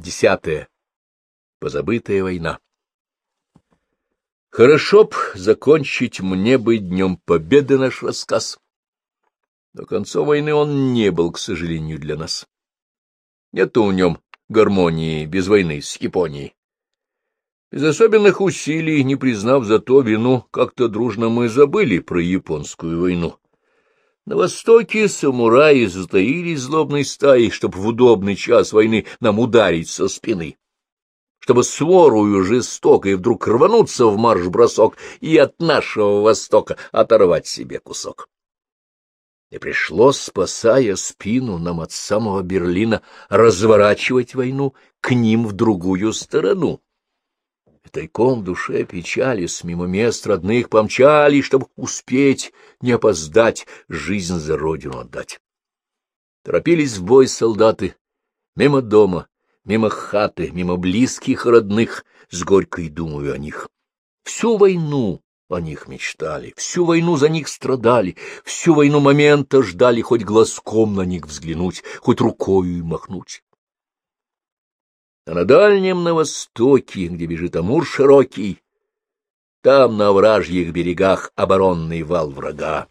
Десятое. Позабытая война. Хорошо б закончить мне бы днем победы наш рассказ. До конца войны он не был, к сожалению, для нас. Нету в нем гармонии без войны с Японией. Без особенных усилий, не признав зато вину, как-то дружно мы забыли про японскую войну. На востоке самураи затаились злобной стаей, чтобы в удобный час войны нам ударить со спины, чтобы сворую жестокой вдруг рвануться в марш-бросок и от нашего востока оторвать себе кусок. И пришлось, спасая спину, нам от самого Берлина разворачивать войну к ним в другую сторону. Тайком в душе печались, мимо мест родных помчали, чтобы успеть, не опоздать, жизнь за родину отдать. Торопились в бой солдаты, мимо дома, мимо хаты, мимо близких родных, с горькой думаю о них. Всю войну о них мечтали, всю войну за них страдали, всю войну момента ждали хоть глазком на них взглянуть, хоть рукою махнуть. А на дальнем на востоке, где бежит Амур широкий, там на вражьих берегах оборонный вал врага.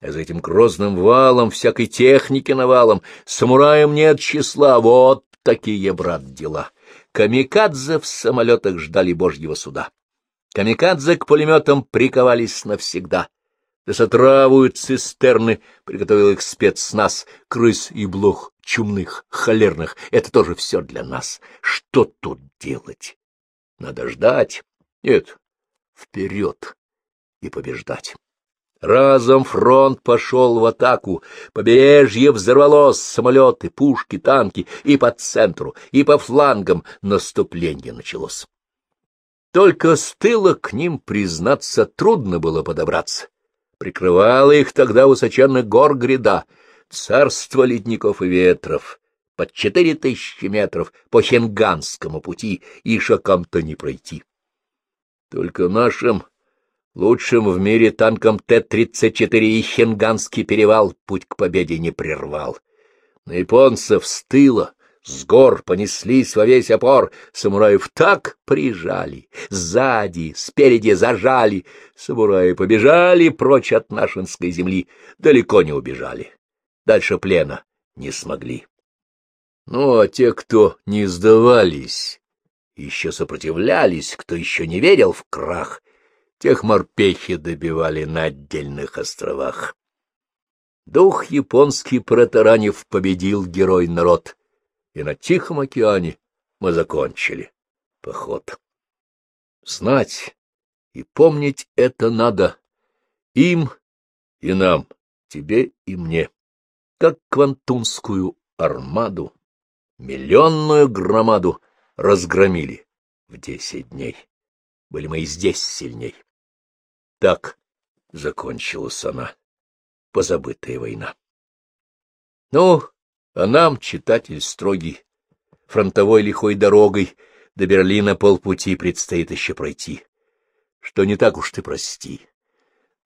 А за этим грозным валом, всякой техники навалом, самураям нет числа, вот такие, брат, дела. Камикадзе в самолетах ждали божьего суда. Камикадзе к пулеметам приковались навсегда. Десотравуют цистерны, приготовил их спецназ, крыс и блох чумных, холерных. Это тоже все для нас. Что тут делать? Надо ждать. Нет, вперед и побеждать. Разом фронт пошел в атаку, побережье взорвалось, самолеты, пушки, танки, и по центру, и по флангам наступление началось. Только с тыла к ним, признаться, трудно было подобраться. Прикрывала их тогда высоченных гор гряда, царство ледников и ветров, под четыре тысячи метров по Хенганскому пути и шагам-то не пройти. Только нашим лучшим в мире танком Т-34 и Хенганский перевал путь к победе не прервал. На японцев с тыла с гор понеслись во весь опор, самураев так прижали, сзади, спереди зажали, самураи побежали прочь от нашинской земли, далеко не убежали, дальше плена не смогли. Ну, а те, кто не сдавались, еще сопротивлялись, кто еще не верил в крах, тех морпехи добивали на отдельных островах. Дух японский протаранив победил герой народ — и на Тихом океане мы закончили поход. Знать и помнить это надо им и нам, тебе и мне, как квантунскую армаду, миллионную громаду разгромили в десять дней. Были мы и здесь сильней. Так закончилась она, позабытая война. Ну, а нам, читатель строгий, фронтовой лихой дорогой до Берлина полпути предстоит еще пройти. Что не так уж ты прости.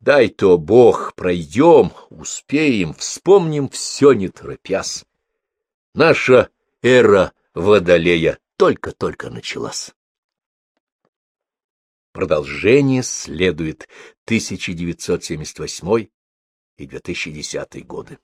Дай то, Бог, пройдем, успеем, вспомним все не торопясь. Наша эра водолея только-только началась. Продолжение следует 1978 и 2010 годы.